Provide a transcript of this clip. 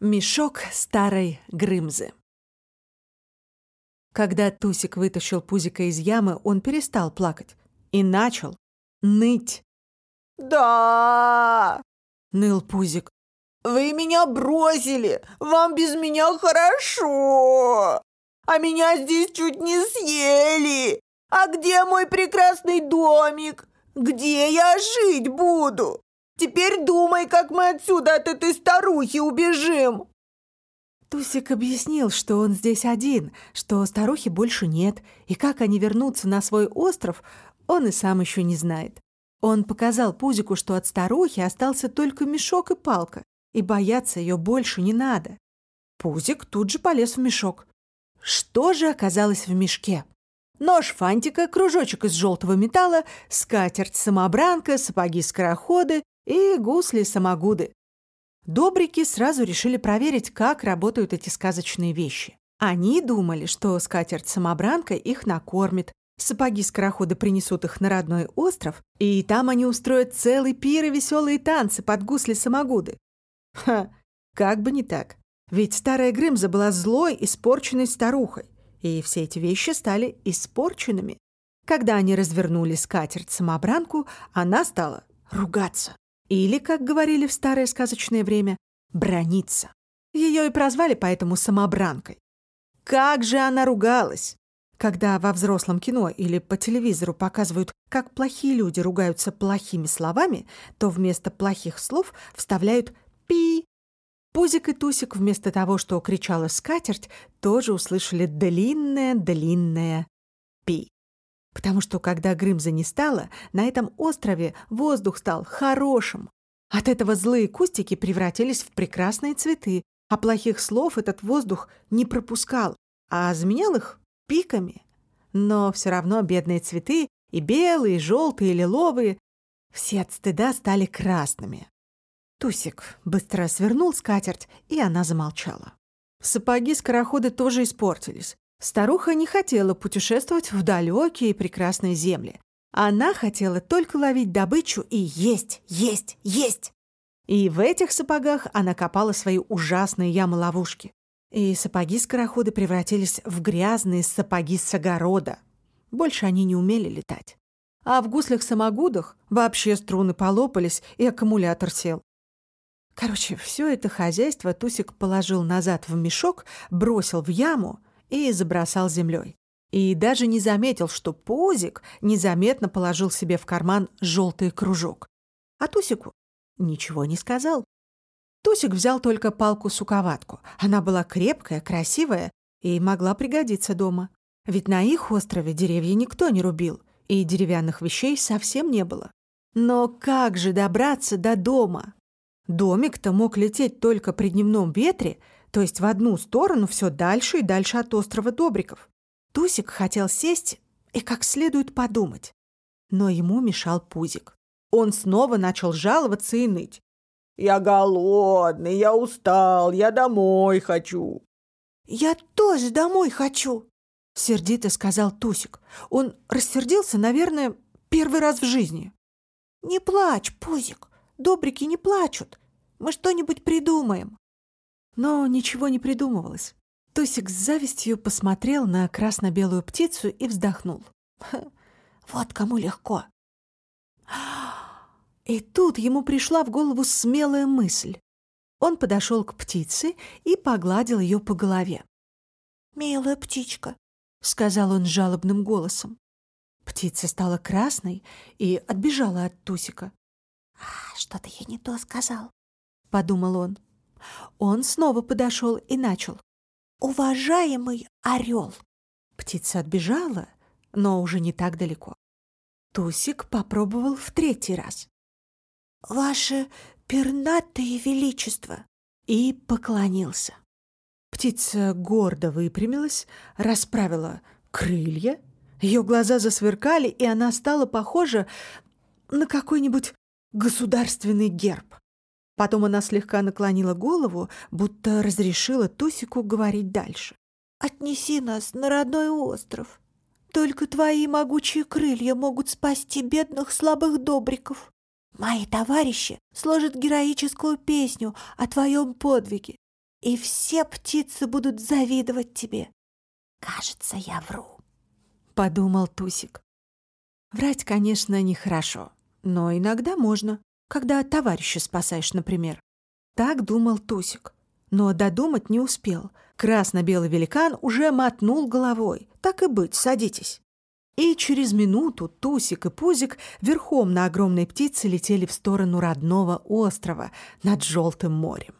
Мешок старой Грымзы. Когда Тусик вытащил Пузика из ямы, он перестал плакать и начал ныть. «Да!» — ныл Пузик. «Вы меня бросили! Вам без меня хорошо! А меня здесь чуть не съели! А где мой прекрасный домик? Где я жить буду?» Теперь думай, как мы отсюда от этой старухи убежим!» Тусик объяснил, что он здесь один, что старухи больше нет, и как они вернутся на свой остров, он и сам еще не знает. Он показал Пузику, что от старухи остался только мешок и палка, и бояться ее больше не надо. Пузик тут же полез в мешок. Что же оказалось в мешке? Нож фантика, кружочек из желтого металла, скатерть-самобранка, сапоги-скороходы и гусли-самогуды. Добрики сразу решили проверить, как работают эти сказочные вещи. Они думали, что скатерть-самобранка их накормит, сапоги-скороходы принесут их на родной остров, и там они устроят целый пир и веселые танцы под гусли-самогуды. Ха, как бы не так. Ведь старая Грымза была злой, испорченной старухой, и все эти вещи стали испорченными. Когда они развернули скатерть-самобранку, она стала ругаться. Или, как говорили в старое сказочное время, брониться. Ее и прозвали поэтому самобранкой. Как же она ругалась! Когда во взрослом кино или по телевизору показывают, как плохие люди ругаются плохими словами, то вместо плохих слов вставляют «пи». Пузик и Тусик вместо того, что кричала скатерть, тоже услышали длинное-длинное «пи». Потому что, когда Грымза не стало, на этом острове воздух стал хорошим. От этого злые кустики превратились в прекрасные цветы, а плохих слов этот воздух не пропускал, а заменял их пиками. Но все равно бедные цветы, и белые, и желтые, и лиловые, все от стыда стали красными. Тусик быстро свернул скатерть, и она замолчала. Сапоги-скороходы тоже испортились. Старуха не хотела путешествовать в далекие прекрасные земли. Она хотела только ловить добычу и есть, есть, есть. И в этих сапогах она копала свои ужасные ямы-ловушки. И сапоги-скороходы превратились в грязные сапоги с огорода. Больше они не умели летать. А в гуслях-самогудах вообще струны полопались, и аккумулятор сел. Короче, все это хозяйство Тусик положил назад в мешок, бросил в яму и забросал землей. И даже не заметил, что Пузик незаметно положил себе в карман желтый кружок. А Тусику ничего не сказал. Тусик взял только палку-суковатку. Она была крепкая, красивая и могла пригодиться дома. Ведь на их острове деревья никто не рубил, и деревянных вещей совсем не было. Но как же добраться до дома? Домик-то мог лететь только при дневном ветре, то есть в одну сторону все дальше и дальше от острова Добриков. Тусик хотел сесть и как следует подумать. Но ему мешал Пузик. Он снова начал жаловаться и ныть. «Я голодный, я устал, я домой хочу». «Я тоже домой хочу», — сердито сказал Тусик. Он рассердился, наверное, первый раз в жизни. «Не плачь, Пузик, добрики не плачут. Мы что-нибудь придумаем». Но ничего не придумывалось. Тусик с завистью посмотрел на красно-белую птицу и вздохнул. «Вот кому легко!» И тут ему пришла в голову смелая мысль. Он подошел к птице и погладил ее по голове. «Милая птичка», — сказал он жалобным голосом. Птица стала красной и отбежала от Тусика. «А, «Что-то я не то сказал», — подумал он. Он снова подошел и начал. «Уважаемый орел!» Птица отбежала, но уже не так далеко. Тусик попробовал в третий раз. «Ваше пернатое величество!» и поклонился. Птица гордо выпрямилась, расправила крылья, ее глаза засверкали, и она стала похожа на какой-нибудь государственный герб. Потом она слегка наклонила голову, будто разрешила Тусику говорить дальше. «Отнеси нас на родной остров. Только твои могучие крылья могут спасти бедных слабых добриков. Мои товарищи сложат героическую песню о твоем подвиге. и все птицы будут завидовать тебе. Кажется, я вру, — подумал Тусик. Врать, конечно, нехорошо, но иногда можно, когда товарища спасаешь, например. Так думал Тусик, но додумать не успел. Красно-белый великан уже мотнул головой. Так и быть, садитесь. И через минуту Тусик и Пузик верхом на огромной птице летели в сторону родного острова над Желтым морем.